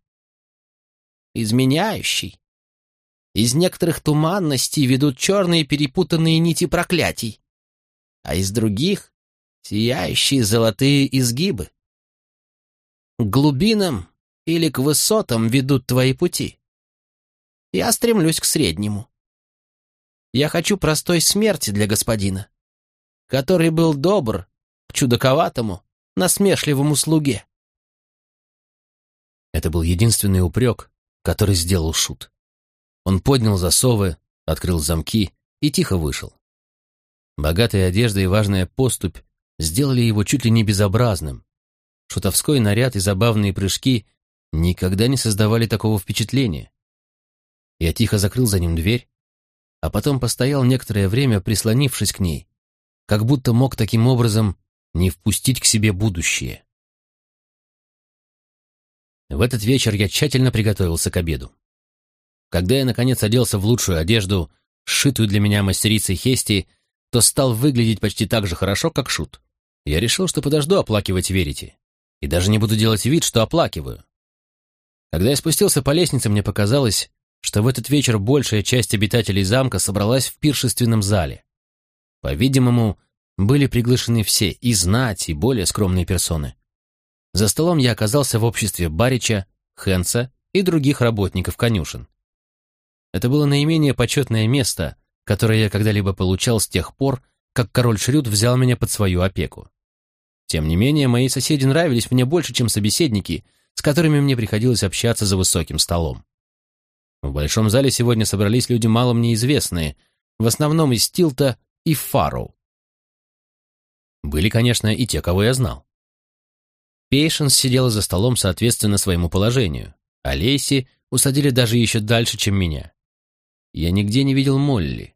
Изменяющий, из некоторых туманностей ведут черные перепутанные нити проклятий, а из других — сияющие золотые изгибы. К глубинам или к высотам ведут твои пути. Я стремлюсь к среднему. Я хочу простой смерти для господина, который был добр к чудаковатому, насмешливому слуге. Это был единственный упрек, который сделал Шут. Он поднял засовы, открыл замки и тихо вышел. Богатая одежда и важная поступь сделали его чуть ли не безобразным. Шутовской наряд и забавные прыжки никогда не создавали такого впечатления. Я тихо закрыл за ним дверь, а потом постоял некоторое время, прислонившись к ней, как будто мог таким образом не впустить к себе будущее. В этот вечер я тщательно приготовился к обеду. Когда я, наконец, оделся в лучшую одежду, сшитую для меня мастерицей Хести, то стал выглядеть почти так же хорошо, как Шут. Я решил, что подожду оплакивать верите, и даже не буду делать вид, что оплакиваю. Когда я спустился по лестнице, мне показалось, что в этот вечер большая часть обитателей замка собралась в пиршественном зале. По-видимому, были приглашены все, и знать, и более скромные персоны. За столом я оказался в обществе Барича, Хенса и других работников конюшен. Это было наименее почетное место, которое я когда-либо получал с тех пор, как король Шрюд взял меня под свою опеку. Тем не менее, мои соседи нравились мне больше, чем собеседники, с которыми мне приходилось общаться за высоким столом. В большом зале сегодня собрались люди мало мне известные, в основном из Тилта и Фарроу. Были, конечно, и те, кого я знал. Пейшенс сидела за столом соответственно своему положению, а Лейси усадили даже еще дальше, чем меня. Я нигде не видел Молли.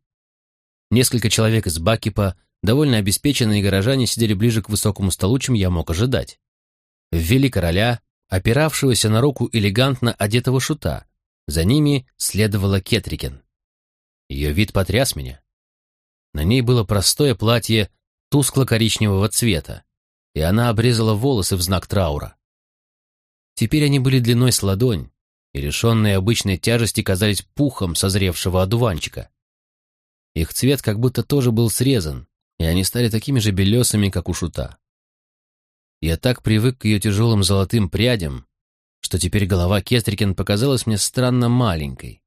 Несколько человек из Бакипа, довольно обеспеченные горожане, сидели ближе к высокому столу, чем я мог ожидать. Ввели короля, опиравшегося на руку элегантно одетого шута. За ними следовала Кетрикен. Ее вид потряс меня. На ней было простое платье тускло-коричневого цвета, и она обрезала волосы в знак траура. Теперь они были длиной с ладонь, и лишенные обычной тяжести казались пухом созревшего одуванчика. Их цвет как будто тоже был срезан, и они стали такими же белесыми, как у шута. Я так привык к ее тяжелым золотым прядям, что теперь голова Кестрикин показалась мне странно маленькой.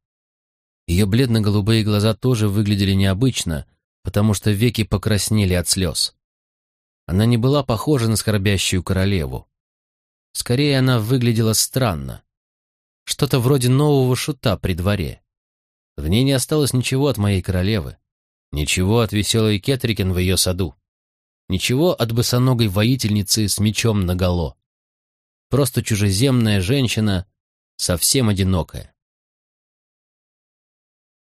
Ее бледно-голубые глаза тоже выглядели необычно, потому что веки покраснели от слез. Она не была похожа на скорбящую королеву. Скорее, она выглядела странно. Что-то вроде нового шута при дворе. В ней не осталось ничего от моей королевы. Ничего от веселой Кетрикин в ее саду. Ничего от босоногой воительницы с мечом наголо. Просто чужеземная женщина, совсем одинокая.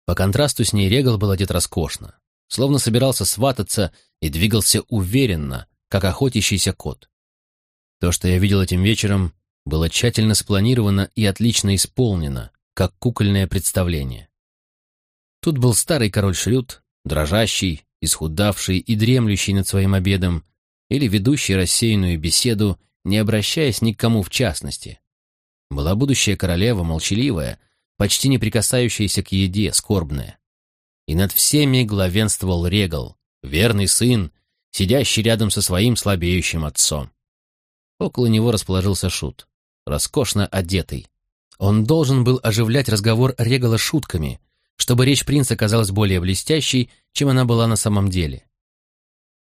По контрасту с ней Регал был одет роскошно, словно собирался свататься и двигался уверенно, как охотящийся кот. То, что я видел этим вечером, было тщательно спланировано и отлично исполнено, как кукольное представление. Тут был старый король Шрют, дрожащий, исхудавший и дремлющий над своим обедом, или ведущий рассеянную беседу не обращаясь ни к кому в частности. Была будущая королева, молчаливая, почти не прикасающаяся к еде, скорбная. И над всеми главенствовал Регал, верный сын, сидящий рядом со своим слабеющим отцом. Около него расположился Шут, роскошно одетый. Он должен был оживлять разговор Регала шутками, чтобы речь принца казалась более блестящей, чем она была на самом деле.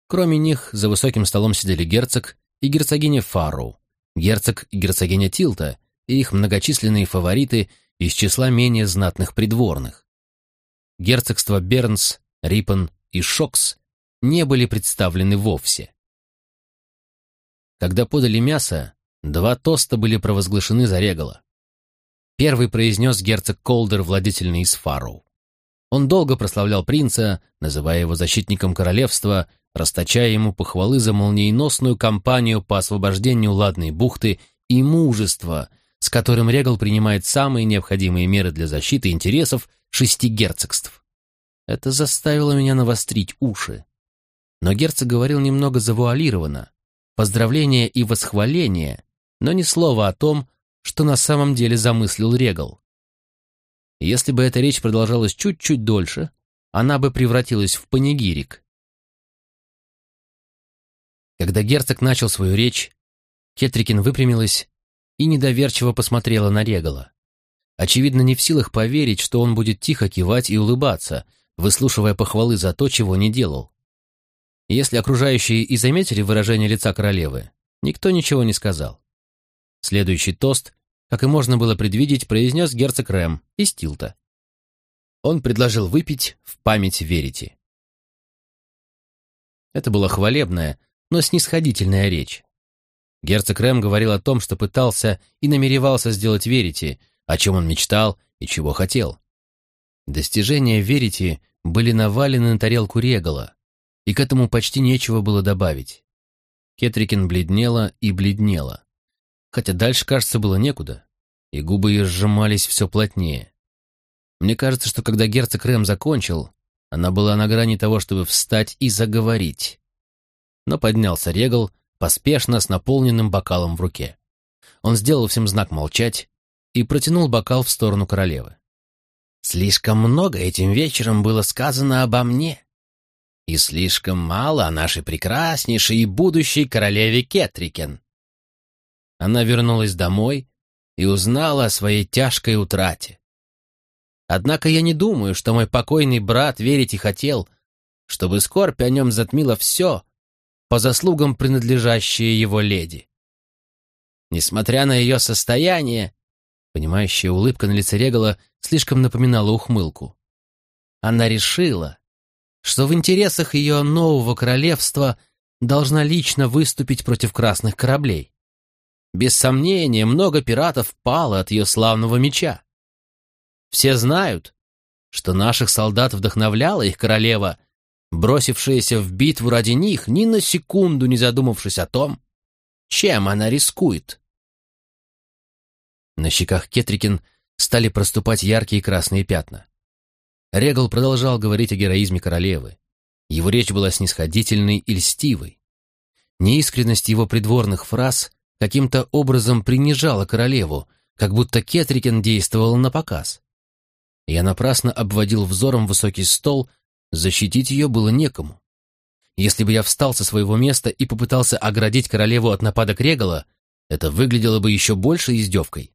Кроме них, за высоким столом сидели герцог и герцогиня Фарроу, герцог и герцогиня Тилта и их многочисленные фавориты из числа менее знатных придворных. Герцогства Бернс, Риппен и Шокс не были представлены вовсе. Когда подали мясо, два тоста были провозглашены за Регала. Первый произнес герцог Колдер, владетельный из Фарроу. Он долго прославлял принца, называя его защитником королевства расточая ему похвалы за молниеносную кампанию по освобождению Ладной бухты и мужество, с которым Регал принимает самые необходимые меры для защиты интересов шести герцогств. Это заставило меня навострить уши. Но герцог говорил немного завуалированно, поздравления и восхваления, но ни слова о том, что на самом деле замыслил Регал. Если бы эта речь продолжалась чуть-чуть дольше, она бы превратилась в панигирик, когда герцог начал свою речь, Кетрикин выпрямилась и недоверчиво посмотрела на Регала. Очевидно, не в силах поверить, что он будет тихо кивать и улыбаться, выслушивая похвалы за то, чего не делал. Если окружающие и заметили выражение лица королевы, никто ничего не сказал. Следующий тост, как и можно было предвидеть, произнес герцог Рэм из Тилта. Он предложил выпить в память Верите. Это было хвалебное, но снисходительная речь. Герцог Рэм говорил о том, что пытался и намеревался сделать Верити, о чем он мечтал и чего хотел. Достижения Верити были навалены на тарелку Регала, и к этому почти нечего было добавить. Кетрикин бледнела и бледнела, хотя дальше, кажется, было некуда, и губы ее сжимались все плотнее. Мне кажется, что когда герцог Рэм закончил, она была на грани того, чтобы встать и заговорить но поднялся Регал, поспешно с наполненным бокалом в руке. Он сделал всем знак молчать и протянул бокал в сторону королевы. «Слишком много этим вечером было сказано обо мне, и слишком мало о нашей прекраснейшей и будущей королеве Кетрикен». Она вернулась домой и узнала о своей тяжкой утрате. Однако я не думаю, что мой покойный брат верить и хотел, чтобы скорбь о нем затмила все, по заслугам принадлежащие его леди. Несмотря на ее состояние, понимающая улыбка на лице Регала слишком напоминала ухмылку, она решила, что в интересах ее нового королевства должна лично выступить против красных кораблей. Без сомнения, много пиратов пало от ее славного меча. Все знают, что наших солдат вдохновляла их королева бросившаяся в битву ради них, ни на секунду не задумавшись о том, чем она рискует. На щеках Кетрикин стали проступать яркие красные пятна. Регал продолжал говорить о героизме королевы. Его речь была снисходительной и льстивой. Неискренность его придворных фраз каким-то образом принижала королеву, как будто Кетрикен действовал на показ. Я напрасно обводил взором высокий стол, Защитить ее было некому. Если бы я встал со своего места и попытался оградить королеву от нападок Регала, это выглядело бы еще больше издевкой.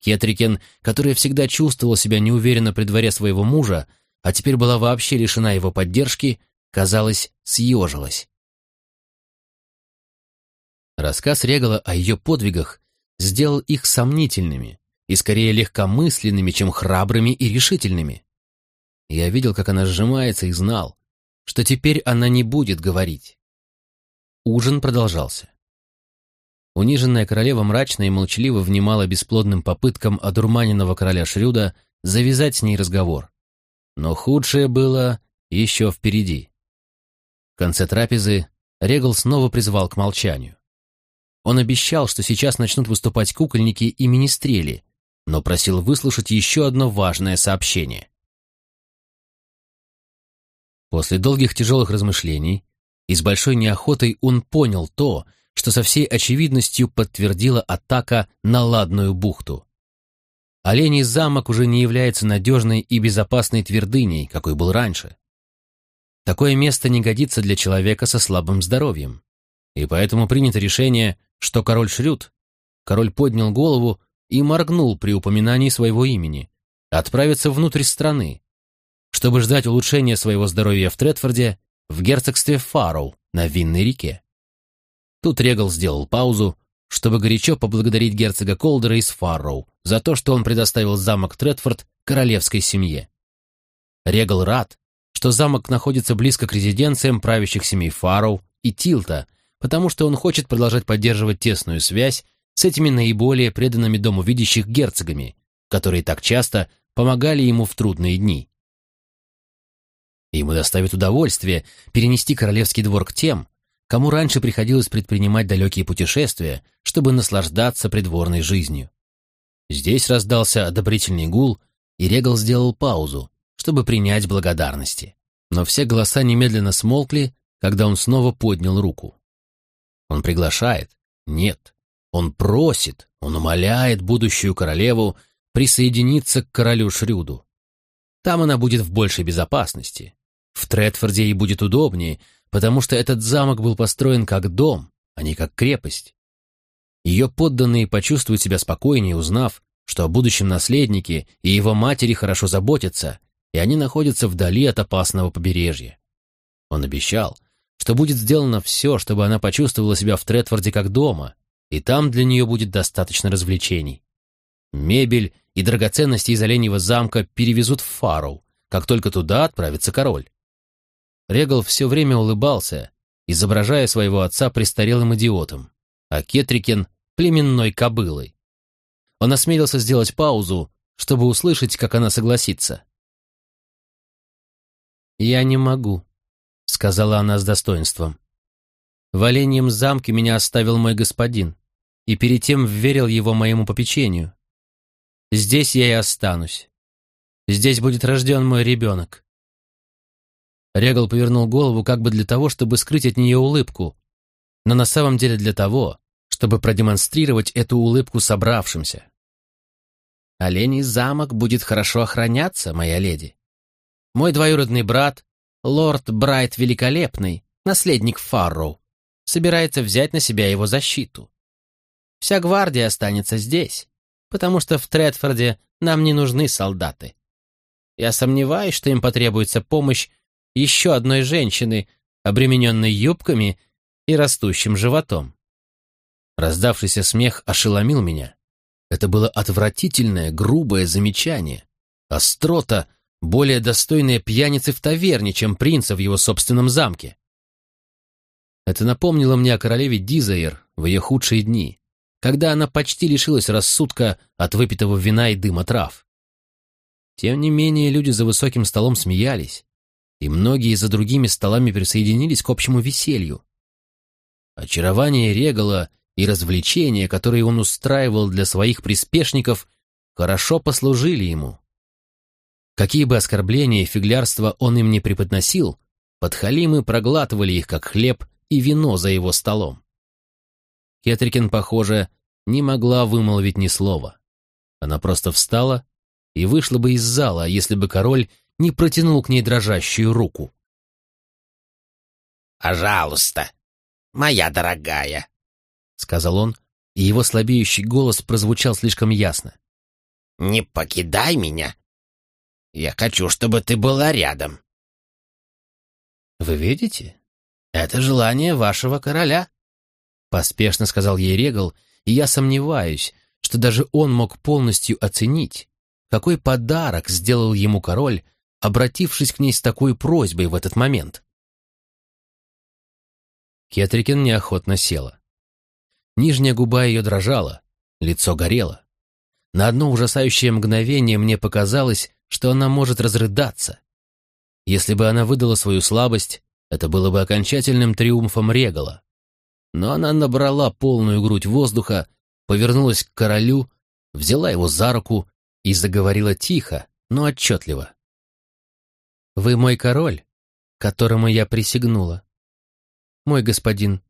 Кетрикен, которая всегда чувствовала себя неуверенно при дворе своего мужа, а теперь была вообще лишена его поддержки, казалось, съежилась. Рассказ Регала о ее подвигах сделал их сомнительными и скорее легкомысленными, чем храбрыми и решительными. Я видел, как она сжимается, и знал, что теперь она не будет говорить. Ужин продолжался. Униженная королева мрачно и молчаливо внимала бесплодным попыткам одурманенного короля Шрюда завязать с ней разговор. Но худшее было еще впереди. В конце трапезы Регал снова призвал к молчанию. Он обещал, что сейчас начнут выступать кукольники и министрели, но просил выслушать еще одно важное сообщение. После долгих тяжелых размышлений и с большой неохотой он понял то, что со всей очевидностью подтвердила атака на Ладную бухту. Оленей замок уже не является надежной и безопасной твердыней, какой был раньше. Такое место не годится для человека со слабым здоровьем. И поэтому принято решение, что король Шрюд, король поднял голову и моргнул при упоминании своего имени, отправится внутрь страны, чтобы ждать улучшения своего здоровья в Третфорде, в герцогстве Фароу на Винной реке. Тут Регал сделал паузу, чтобы горячо поблагодарить герцога Колдера из Фарроу за то, что он предоставил замок Тредфорд королевской семье. Регал рад, что замок находится близко к резиденциям правящих семей Фарроу и Тилта, потому что он хочет продолжать поддерживать тесную связь с этими наиболее преданными дому видящих герцогами, которые так часто помогали ему в трудные дни. Ему доставит удовольствие перенести королевский двор к тем, кому раньше приходилось предпринимать далекие путешествия, чтобы наслаждаться придворной жизнью. Здесь раздался одобрительный гул, и Регал сделал паузу, чтобы принять благодарности. Но все голоса немедленно смолкли, когда он снова поднял руку. Он приглашает? Нет. Он просит, он умоляет будущую королеву присоединиться к королю Шрюду. Там она будет в большей безопасности. В Тредфорде ей будет удобнее, потому что этот замок был построен как дом, а не как крепость. Ее подданные почувствуют себя спокойнее, узнав, что о будущем наследнике и его матери хорошо заботятся, и они находятся вдали от опасного побережья. Он обещал, что будет сделано все, чтобы она почувствовала себя в Третфорде как дома, и там для нее будет достаточно развлечений. Мебель и драгоценности из Оленьего замка перевезут в Фароу, как только туда отправится король. Регал все время улыбался, изображая своего отца престарелым идиотом, а Кетрикен — племенной кобылой. Он осмелился сделать паузу, чтобы услышать, как она согласится. «Я не могу», — сказала она с достоинством. «В Оленьем замке меня оставил мой господин, и перед тем вверил его моему попечению. Здесь я и останусь. Здесь будет рожден мой ребенок. Регал повернул голову как бы для того, чтобы скрыть от нее улыбку, но на самом деле для того, чтобы продемонстрировать эту улыбку собравшимся. «Оленей замок будет хорошо охраняться, моя леди. Мой двоюродный брат, лорд Брайт Великолепный, наследник Фарроу, собирается взять на себя его защиту. Вся гвардия останется здесь, потому что в Тредфорде нам не нужны солдаты. Я сомневаюсь, что им потребуется помощь еще одной женщины, обремененной юбками и растущим животом. Раздавшийся смех ошеломил меня. Это было отвратительное, грубое замечание. Острота, более достойная пьяницы в таверне, чем принца в его собственном замке. Это напомнило мне о королеве Дизаир в ее худшие дни, когда она почти лишилась рассудка от выпитого вина и дыма трав. Тем не менее, люди за высоким столом смеялись, и многие за другими столами присоединились к общему веселью. Очарование Регала и развлечения, которые он устраивал для своих приспешников, хорошо послужили ему. Какие бы оскорбления и фиглярства он им не преподносил, подхалимы проглатывали их, как хлеб и вино за его столом. Кетрикин, похоже, не могла вымолвить ни слова. Она просто встала и вышла бы из зала, если бы король не протянул к ней дрожащую руку. «Пожалуйста, моя дорогая», — сказал он и его слабеющий голос прозвучал слишком ясно. «Не покидай меня. Я хочу, чтобы ты была рядом». «Вы видите? Это желание вашего короля», — поспешно сказал ей Регал, и я сомневаюсь, что даже он мог полностью оценить, какой подарок сделал ему король, обратившись к ней с такой просьбой в этот момент. Кетрикин неохотно села. Нижняя губа ее дрожала, лицо горело. На одно ужасающее мгновение мне показалось, что она может разрыдаться. Если бы она выдала свою слабость, это было бы окончательным триумфом Регала. Но она набрала полную грудь воздуха, повернулась к королю, взяла его за руку и заговорила тихо, но отчетливо. «Вы мой король, которому я присягнула. Мой господин,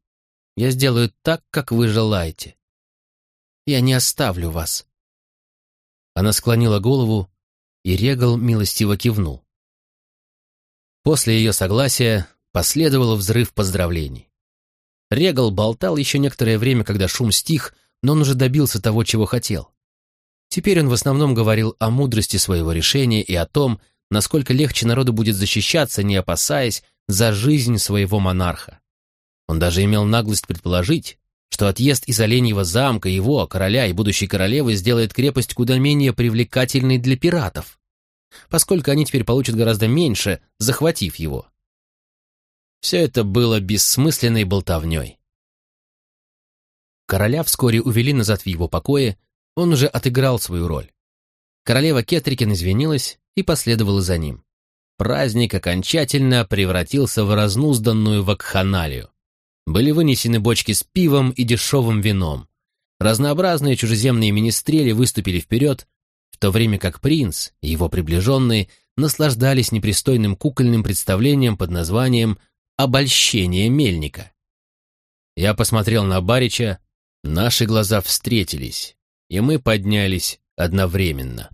я сделаю так, как вы желаете. Я не оставлю вас». Она склонила голову, и Регал милостиво кивнул. После ее согласия последовал взрыв поздравлений. Регал болтал еще некоторое время, когда шум стих, но он уже добился того, чего хотел. Теперь он в основном говорил о мудрости своего решения и о том, насколько легче народу будет защищаться, не опасаясь за жизнь своего монарха. Он даже имел наглость предположить, что отъезд из Оленьего замка его, короля и будущей королевы сделает крепость куда менее привлекательной для пиратов, поскольку они теперь получат гораздо меньше, захватив его. Все это было бессмысленной болтовней. Короля вскоре увели назад в его покое, он уже отыграл свою роль. Королева Кетрикин извинилась и последовала за ним. Праздник окончательно превратился в разнузданную вакханалию. Были вынесены бочки с пивом и дешевым вином. Разнообразные чужеземные министрели выступили вперед, в то время как принц и его приближенные наслаждались непристойным кукольным представлением под названием «Обольщение мельника». Я посмотрел на Барича, наши глаза встретились, и мы поднялись одновременно.